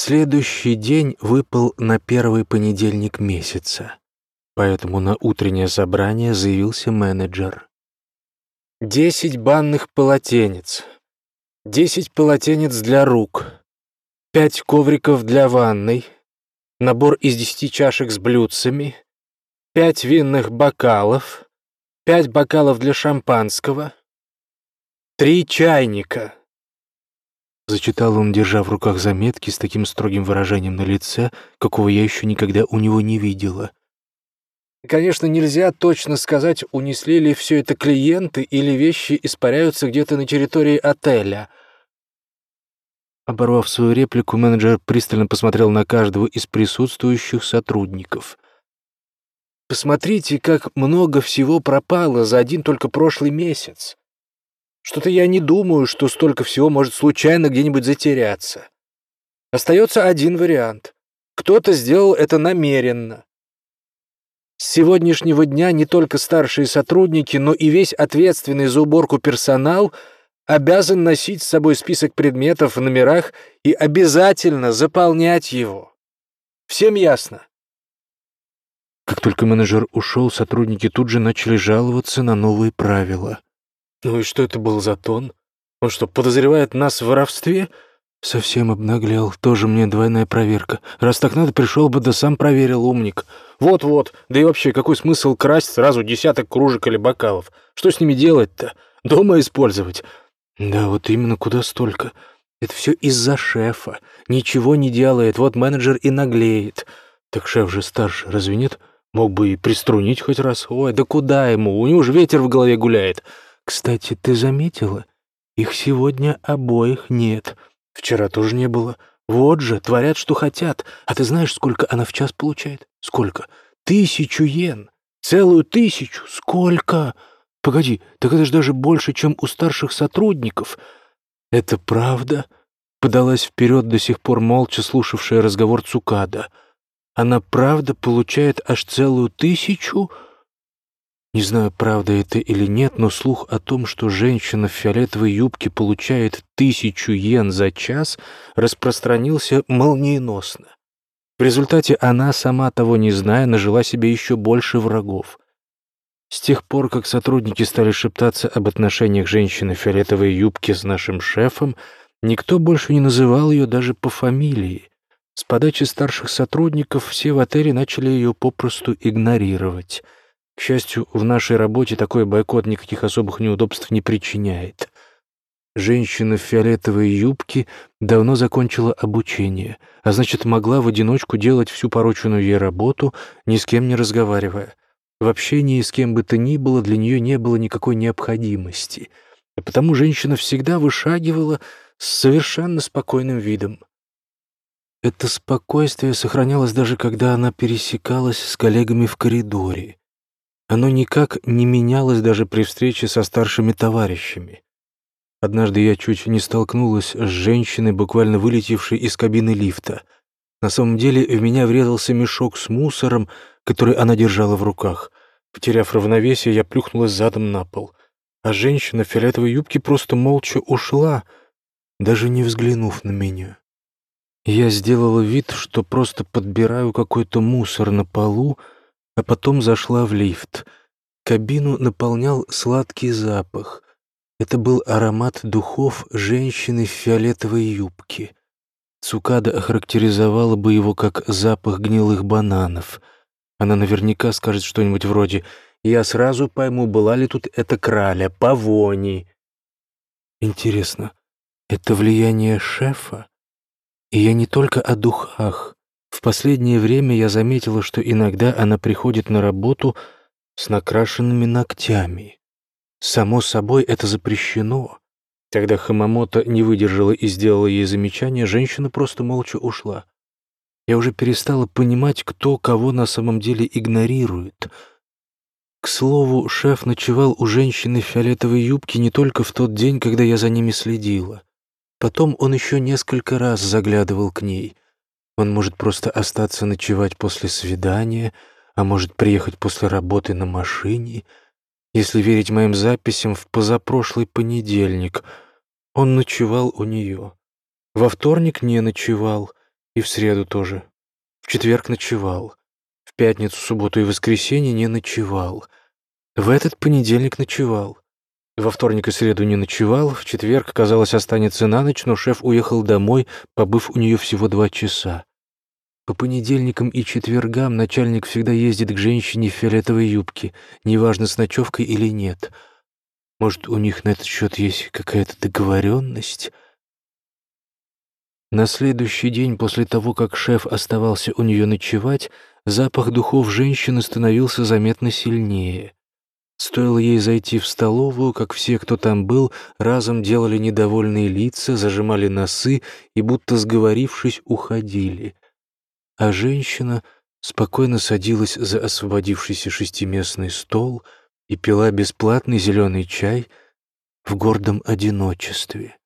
Следующий день выпал на первый понедельник месяца, поэтому на утреннее собрание заявился менеджер. «Десять банных полотенец, десять полотенец для рук, пять ковриков для ванной, набор из десяти чашек с блюдцами, пять винных бокалов, пять бокалов для шампанского, три чайника». Зачитал он, держа в руках заметки с таким строгим выражением на лице, какого я еще никогда у него не видела. Конечно, нельзя точно сказать, унесли ли все это клиенты или вещи испаряются где-то на территории отеля. Оборвав свою реплику, менеджер пристально посмотрел на каждого из присутствующих сотрудников. «Посмотрите, как много всего пропало за один только прошлый месяц. Что-то я не думаю, что столько всего может случайно где-нибудь затеряться. Остается один вариант. Кто-то сделал это намеренно. С сегодняшнего дня не только старшие сотрудники, но и весь ответственный за уборку персонал — обязан носить с собой список предметов в номерах и обязательно заполнять его. Всем ясно? Как только менеджер ушел, сотрудники тут же начали жаловаться на новые правила. Ну и что это был за тон? Он что, подозревает нас в воровстве? Совсем обнаглел. Тоже мне двойная проверка. Раз так надо, пришел бы, да сам проверил, умник. Вот-вот. Да и вообще, какой смысл красть сразу десяток кружек или бокалов? Что с ними делать-то? Дома использовать? Да, вот именно куда столько. Это все из-за шефа. Ничего не делает, вот менеджер и наглеет. Так шеф же старше, разве нет? Мог бы и приструнить хоть раз. Ой, да куда ему? У него же ветер в голове гуляет. Кстати, ты заметила? Их сегодня обоих нет. Вчера тоже не было. Вот же, творят, что хотят. А ты знаешь, сколько она в час получает? Сколько? Тысячу йен. Целую тысячу. Сколько? Погоди, так это же даже больше, чем у старших сотрудников. Это правда? Подалась вперед до сих пор молча слушавшая разговор Цукада. Она правда получает аж целую тысячу? Не знаю, правда это или нет, но слух о том, что женщина в фиолетовой юбке получает тысячу йен за час, распространился молниеносно. В результате она, сама того не зная, нажила себе еще больше врагов. С тех пор, как сотрудники стали шептаться об отношениях женщины в фиолетовой юбке с нашим шефом, никто больше не называл ее даже по фамилии. С подачи старших сотрудников все в отеле начали ее попросту игнорировать. К счастью, в нашей работе такой бойкот никаких особых неудобств не причиняет. Женщина в фиолетовой юбке давно закончила обучение, а значит, могла в одиночку делать всю порученную ей работу, ни с кем не разговаривая. В общении с кем бы то ни было для нее не было никакой необходимости, а потому женщина всегда вышагивала с совершенно спокойным видом. Это спокойствие сохранялось даже когда она пересекалась с коллегами в коридоре. Оно никак не менялось даже при встрече со старшими товарищами. Однажды я чуть не столкнулась с женщиной, буквально вылетевшей из кабины лифта. На самом деле в меня врезался мешок с мусором, который она держала в руках. Потеряв равновесие, я плюхнулась задом на пол. А женщина в фиолетовой юбке просто молча ушла, даже не взглянув на меня. Я сделала вид, что просто подбираю какой-то мусор на полу, а потом зашла в лифт. Кабину наполнял сладкий запах. Это был аромат духов женщины в фиолетовой юбке. Цукада охарактеризовала бы его как запах гнилых бананов — она наверняка скажет что-нибудь вроде «Я сразу пойму, была ли тут эта краля, по вони». Интересно, это влияние шефа? И я не только о духах. В последнее время я заметила, что иногда она приходит на работу с накрашенными ногтями. Само собой, это запрещено. Когда Хамамото не выдержала и сделала ей замечание, женщина просто молча ушла. Я уже перестала понимать, кто кого на самом деле игнорирует. К слову, шеф ночевал у женщины в фиолетовой юбке не только в тот день, когда я за ними следила. Потом он еще несколько раз заглядывал к ней. Он может просто остаться ночевать после свидания, а может приехать после работы на машине. Если верить моим записям, в позапрошлый понедельник он ночевал у нее. Во вторник не ночевал — И в среду тоже. В четверг ночевал. В пятницу, субботу и воскресенье не ночевал. В этот понедельник ночевал. Во вторник и среду не ночевал, в четверг, казалось, останется на ночь, но шеф уехал домой, побыв у нее всего два часа. По понедельникам и четвергам начальник всегда ездит к женщине в фиолетовой юбке, неважно, с ночевкой или нет. Может, у них на этот счет есть какая-то договоренность? На следующий день после того, как шеф оставался у нее ночевать, запах духов женщины становился заметно сильнее. Стоило ей зайти в столовую, как все, кто там был, разом делали недовольные лица, зажимали носы и, будто сговорившись, уходили — а женщина спокойно садилась за освободившийся шестиместный стол и пила бесплатный зеленый чай в гордом одиночестве.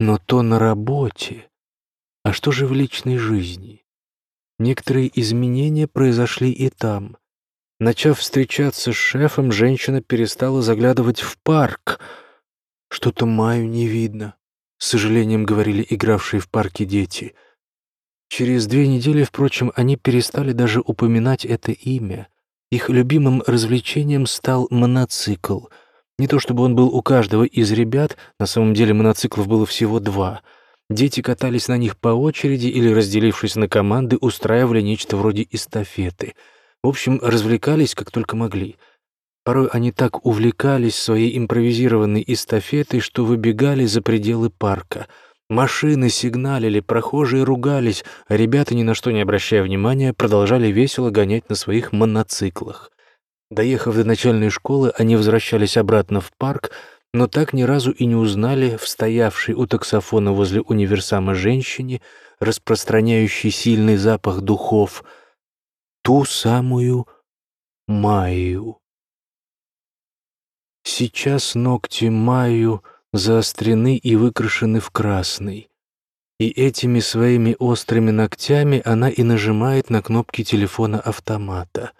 Но то на работе. А что же в личной жизни? Некоторые изменения произошли и там. Начав встречаться с шефом, женщина перестала заглядывать в парк. Что-то Маю не видно, с сожалением говорили игравшие в парке дети — Через две недели, впрочем, они перестали даже упоминать это имя. Их любимым развлечением стал моноцикл. Не то чтобы он был у каждого из ребят, на самом деле моноциклов было всего два. Дети катались на них по очереди или, разделившись на команды, устраивали нечто вроде эстафеты. В общем, развлекались как только могли. Порой они так увлекались своей импровизированной эстафетой, что выбегали за пределы парка — Машины сигналили, прохожие ругались, а ребята, ни на что не обращая внимания, продолжали весело гонять на своих моноциклах. Доехав до начальной школы, они возвращались обратно в парк, но так ни разу и не узнали в стоявшей у таксофона возле универсама женщине, распространяющей сильный запах духов, ту самую Майю. Сейчас ногти Майю — заострены и выкрашены в красный. И этими своими острыми ногтями она и нажимает на кнопки телефона автомата.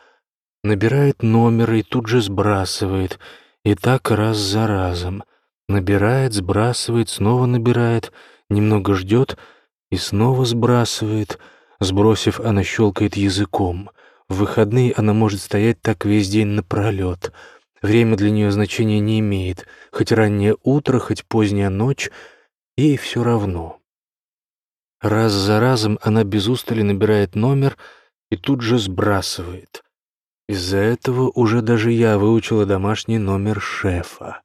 Набирает номер и тут же сбрасывает. И так раз за разом. Набирает, сбрасывает, снова набирает, немного ждет и снова сбрасывает. Сбросив, она щелкает языком. В выходные она может стоять так весь день напролет — Время для нее значения не имеет, хоть раннее утро, хоть поздняя ночь, ей все равно. Раз за разом она без устали набирает номер и тут же сбрасывает. Из-за этого уже даже я выучила домашний номер шефа.